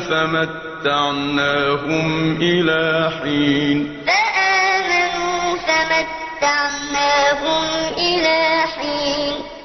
فمتعناهم إلى حين. فآمنوا فمتعناهم